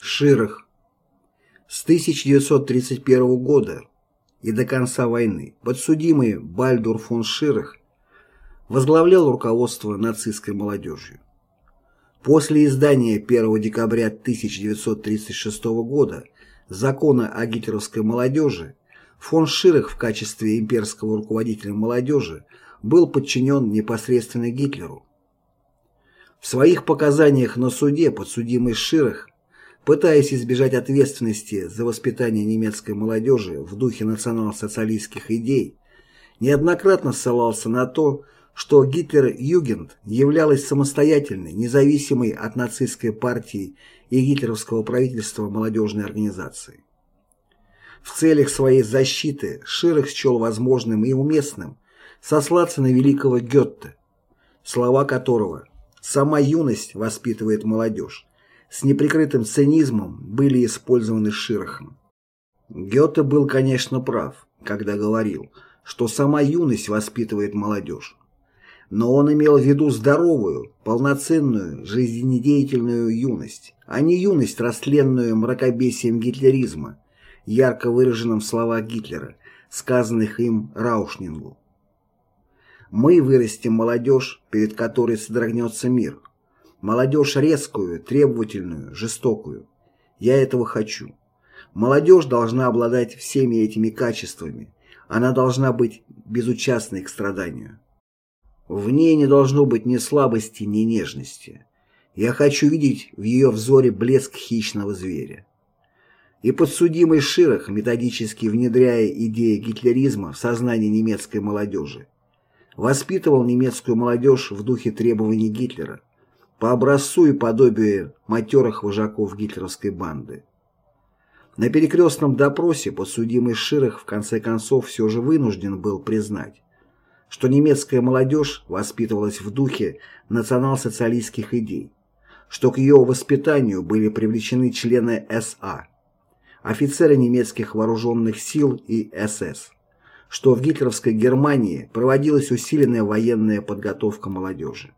Ширах. С 1931 года и до конца войны подсудимый Бальдур фон Ширах возглавлял руководство нацистской молодежью. После издания 1 декабря 1936 года закона о гитлеровской молодежи фон Ширах в качестве имперского руководителя молодежи был подчинен непосредственно Гитлеру. В своих показаниях на суде подсудимый Ширах, пытаясь избежать ответственности за воспитание немецкой молодежи в духе национал-социалистских идей, неоднократно ссылался на то, что Гитлер-Югент являлась самостоятельной, независимой от нацистской партии и гитлеровского правительства молодежной организацией. В целях своей защиты Ширах счел возможным и уместным сослаться на великого Гетте, слова которого «сама юность воспитывает молодежь» с неприкрытым цинизмом были использованы Ширахом. Гёте был, конечно, прав, когда говорил, что сама юность воспитывает молодежь. Но он имел в виду здоровую, полноценную, жизнедеятельную юность, а не юность, растленную мракобесием гитлеризма, ярко выраженным в словах Гитлера, сказанных им Раушнингу. Мы вырастим молодежь, перед которой содрогнется мир. Молодежь резкую, требовательную, жестокую. Я этого хочу. Молодежь должна обладать всеми этими качествами. Она должна быть безучастной к страданию. В ней не должно быть ни слабости, ни нежности. Я хочу видеть в ее взоре блеск хищного зверя. И подсудимый Ширах, методически внедряя идеи гитлеризма в сознание немецкой молодежи, воспитывал немецкую молодежь в духе требований Гитлера, по образцу и подобию матерых вожаков гитлеровской банды. На перекрестном допросе подсудимый Ширах в конце концов все же вынужден был признать, что немецкая молодежь воспитывалась в духе национал-социалистских идей, что к ее воспитанию были привлечены члены СА, офицеры немецких вооруженных сил и СС, что в гитлеровской Германии проводилась усиленная военная подготовка молодежи.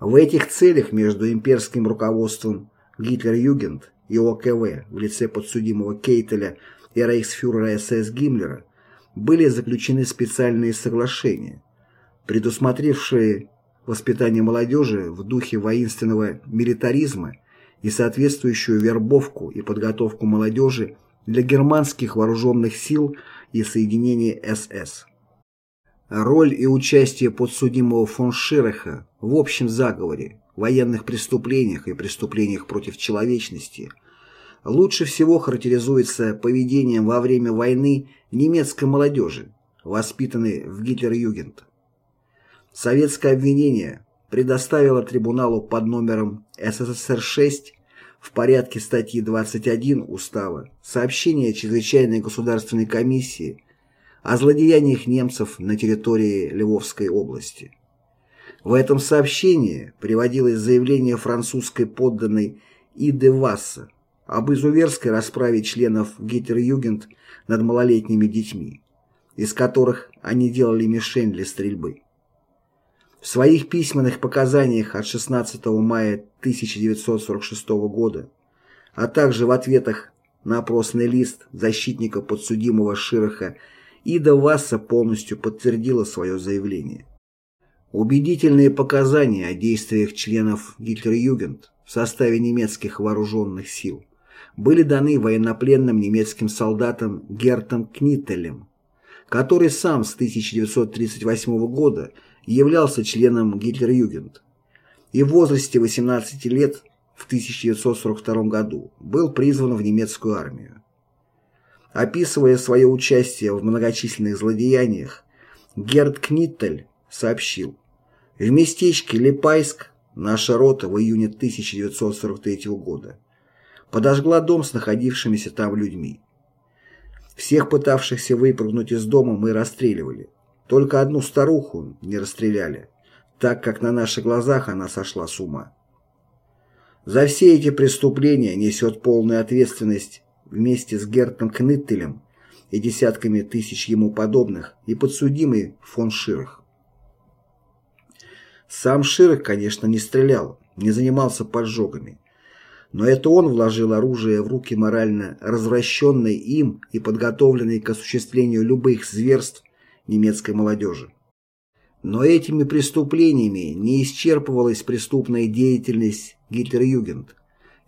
В этих целях между имперским руководством Гитлер-Югент и ОКВ в лице подсудимого Кейтеля и рейхсфюрера СС Гиммлера были заключены специальные соглашения, предусмотревшие воспитание молодежи в духе воинственного милитаризма и соответствующую вербовку и подготовку молодежи для германских вооруженных сил и соединений СС. Роль и участие подсудимого фон Шираха в общем заговоре, военных преступлениях и преступлениях против человечности лучше всего характеризуется поведением во время войны немецкой молодежи, воспитанной в Гитлер-Югент. Советское обвинение предоставило трибуналу под номером СССР-6 в порядке статьи 21 Устава сообщение Чрезвычайной государственной комиссии о злодеяниях немцев на территории Львовской области. В этом сообщении приводилось заявление французской подданной Иды Васса об изуверской расправе членов Гитлер-Югент над малолетними детьми, из которых они делали мишень для стрельбы. В своих письменных показаниях от 16 мая 1946 года, а также в ответах на опросный лист защитника подсудимого Широха Ида Васса полностью подтвердила свое заявление. Убедительные показания о действиях членов Гитлер-Югент в составе немецких вооруженных сил были даны военнопленным немецким солдатам Гертом Книттелем, который сам с 1938 года являлся членом Гитлер-Югент и в возрасте 18 лет в 1942 году был призван в немецкую армию. Описывая свое участие в многочисленных злодеяниях, Герд Книттель сообщил, «В местечке Липайск наша рота в июне 1943 года подожгла дом с находившимися там людьми. Всех пытавшихся выпрыгнуть из дома мы расстреливали. Только одну старуху не расстреляли, так как на наших глазах она сошла с ума. За все эти преступления несет полную ответственность вместе с Гертом Кныттелем и десятками тысяч ему подобных и подсудимый фон Ширах. Сам Ширах, конечно, не стрелял, не занимался поджогами, Но это он вложил оружие в руки морально развращенной им и подготовленной к осуществлению любых зверств немецкой молодежи. Но этими преступлениями не исчерпывалась преступная деятельность Гитлер-Югент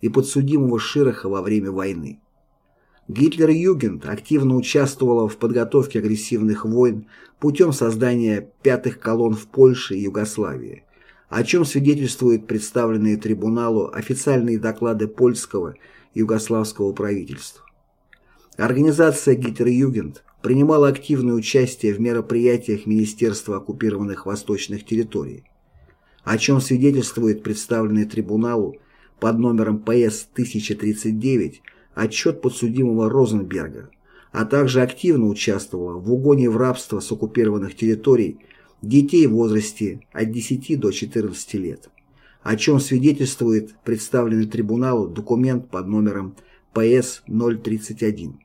и подсудимого Широха во время войны. Гитлер-Югент активно участвовала в подготовке агрессивных войн путем создания пятых колонн в Польше и Югославии, о чем свидетельствуют представленные трибуналу официальные доклады польского и югославского правительства. Организация Гитлер-Югент принимала активное участие в мероприятиях Министерства оккупированных восточных территорий, о чем свидетельствует представленный трибуналу под номером ПС-1039 отчет подсудимого Розенберга, а также активно участвовала в угоне в рабство с оккупированных территорий детей в возрасте от 10 до 14 лет, о чем свидетельствует представленный трибуналу документ под номером ПС-031.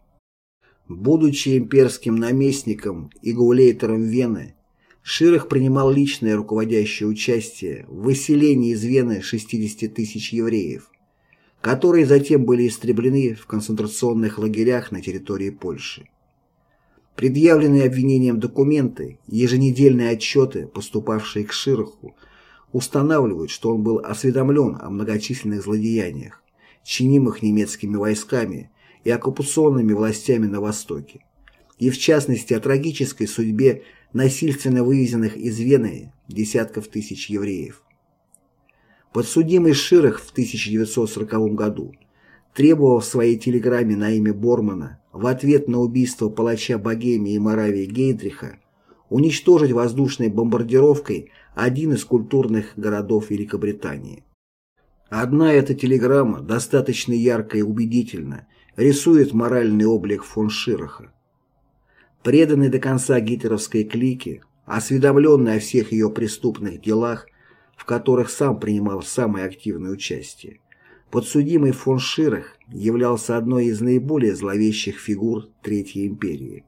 Будучи имперским наместником и гауляйтером Вены, Ширах принимал личное руководящее участие в выселении из Вены 60 тысяч евреев, которые затем были истреблены в концентрационных лагерях на территории Польши. Предъявленные обвинением документы, еженедельные отчеты, поступавшие к Широху, устанавливают, что он был осведомлен о многочисленных злодеяниях, чинимых немецкими войсками и оккупационными властями на Востоке, и в частности о трагической судьбе насильственно вывезенных из Вены десятков тысяч евреев. Подсудимый Ширах в 1940 году требовал в своей телеграмме на имя Бормана в ответ на убийство палача Богемии и Моравии Гейдриха уничтожить воздушной бомбардировкой один из культурных городов Великобритании. Одна эта телеграмма достаточно ярко и убедительно рисует моральный облик фон Шираха. Преданный до конца гитлеровской клики, осведомленный о всех ее преступных делах, в которых сам принимал самое активное участие, подсудимый фон Ширах являлся одной из наиболее зловещих фигур Третьей империи.